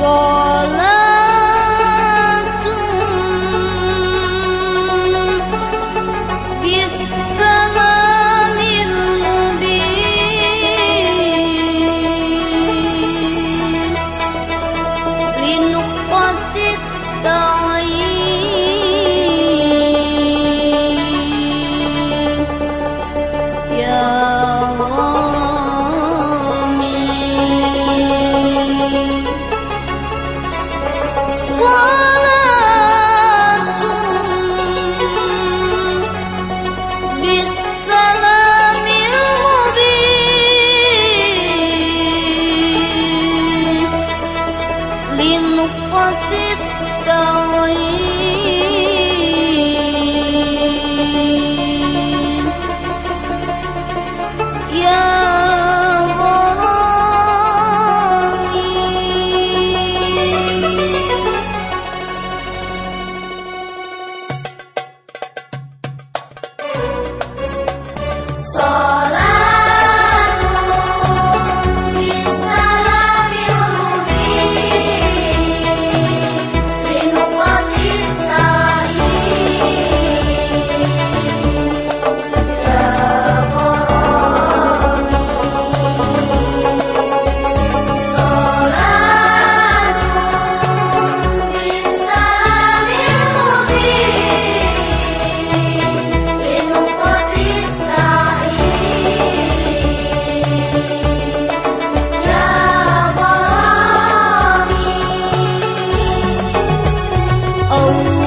soul. be Oh.